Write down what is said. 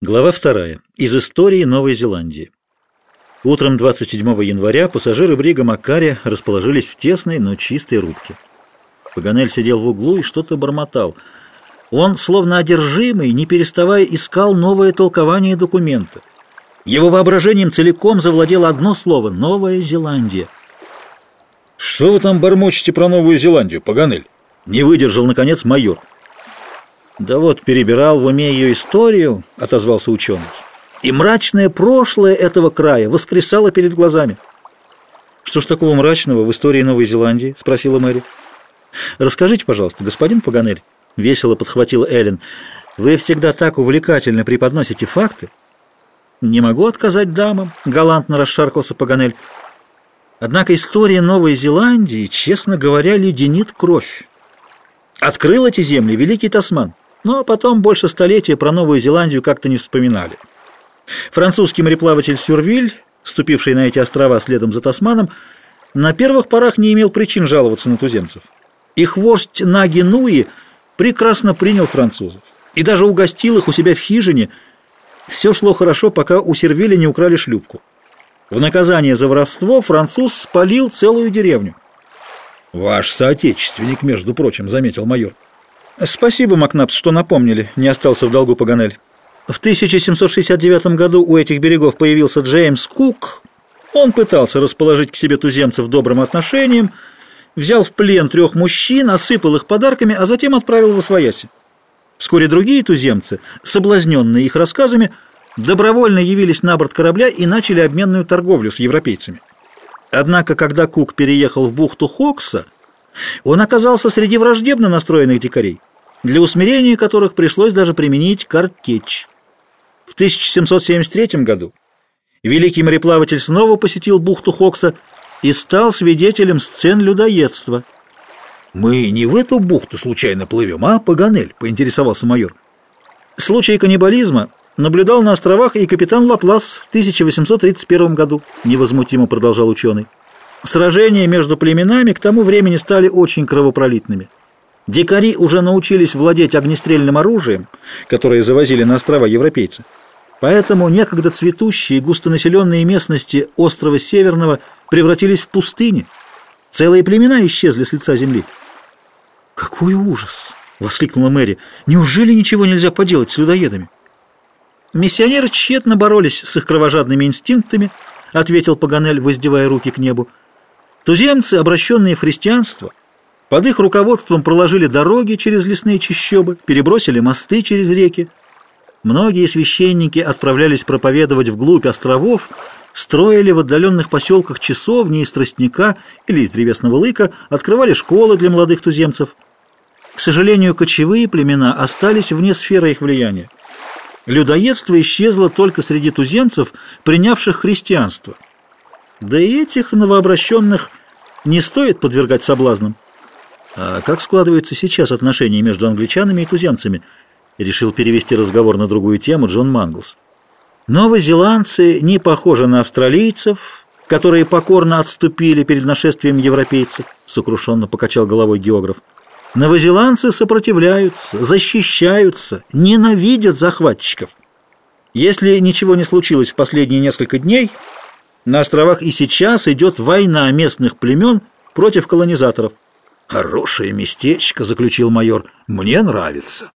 Глава вторая. Из истории Новой Зеландии. Утром 27 января пассажиры брига Макари расположились в тесной, но чистой рубке. Паганель сидел в углу и что-то бормотал. Он, словно одержимый, не переставая, искал новое толкование документа. Его воображением целиком завладело одно слово — Новая Зеландия. «Что вы там бормочете про Новую Зеландию, Паганель?» Не выдержал, наконец, майор. «Да вот, перебирал в уме ее историю», — отозвался ученый. «И мрачное прошлое этого края воскресало перед глазами». «Что ж такого мрачного в истории Новой Зеландии?» — спросила Мэри. «Расскажите, пожалуйста, господин Паганель», — весело подхватила Эллен, «вы всегда так увлекательно преподносите факты». «Не могу отказать дамам», — галантно расшаркался Паганель. «Однако история Новой Зеландии, честно говоря, леденит кровь. Открыл эти земли великий Тасман. Но потом больше столетия про Новую Зеландию как-то не вспоминали. Французский мореплаватель Сюрвиль, ступивший на эти острова следом за Тасманом, на первых порах не имел причин жаловаться на туземцев. Их вождь Наги Нуи прекрасно принял французов и даже угостил их у себя в хижине. Все шло хорошо, пока у Сервиля не украли шлюпку. В наказание за воровство француз спалил целую деревню. «Ваш соотечественник, между прочим», — заметил майор. «Спасибо, Макнапс, что напомнили», — не остался в долгу Паганель. В 1769 году у этих берегов появился Джеймс Кук. Он пытался расположить к себе туземцев добрым отношением, взял в плен трех мужчин, осыпал их подарками, а затем отправил в Освояси. Вскоре другие туземцы, соблазненные их рассказами, добровольно явились на борт корабля и начали обменную торговлю с европейцами. Однако, когда Кук переехал в бухту Хокса, он оказался среди враждебно настроенных дикарей для усмирения которых пришлось даже применить картечь. В 1773 году великий мореплаватель снова посетил бухту Хокса и стал свидетелем сцен людоедства. «Мы не в эту бухту случайно плывем, а, Паганель?» — поинтересовался майор. Случай каннибализма наблюдал на островах и капитан Лаплас в 1831 году, невозмутимо продолжал ученый. Сражения между племенами к тому времени стали очень кровопролитными. Дикари уже научились владеть огнестрельным оружием, которое завозили на острова европейцы. Поэтому некогда цветущие густонаселенные местности острова Северного превратились в пустыни. Целые племена исчезли с лица земли. «Какой ужас!» — воскликнула Мэри. «Неужели ничего нельзя поделать с людоедами?» «Миссионеры тщетно боролись с их кровожадными инстинктами», — ответил Паганель, воздевая руки к небу. «Туземцы, обращенные в христианство, под их руководством проложили дороги через лесные чащобы, перебросили мосты через реки. Многие священники отправлялись проповедовать вглубь островов, строили в отдаленных поселках часовни из тростника или из древесного лыка, открывали школы для молодых туземцев. К сожалению, кочевые племена остались вне сферы их влияния. Людоедство исчезло только среди туземцев, принявших христианство. Да и этих новообращенных не стоит подвергать соблазнам. А как складываются сейчас отношения между англичанами и туземцами? Решил перевести разговор на другую тему Джон Манглс. Новозеландцы не похожи на австралийцев, которые покорно отступили перед нашествием европейцев, сокрушенно покачал головой географ. Новозеландцы сопротивляются, защищаются, ненавидят захватчиков. Если ничего не случилось в последние несколько дней, на островах и сейчас идет война местных племен против колонизаторов. «Хорошее местечко», — заключил майор, — «мне нравится».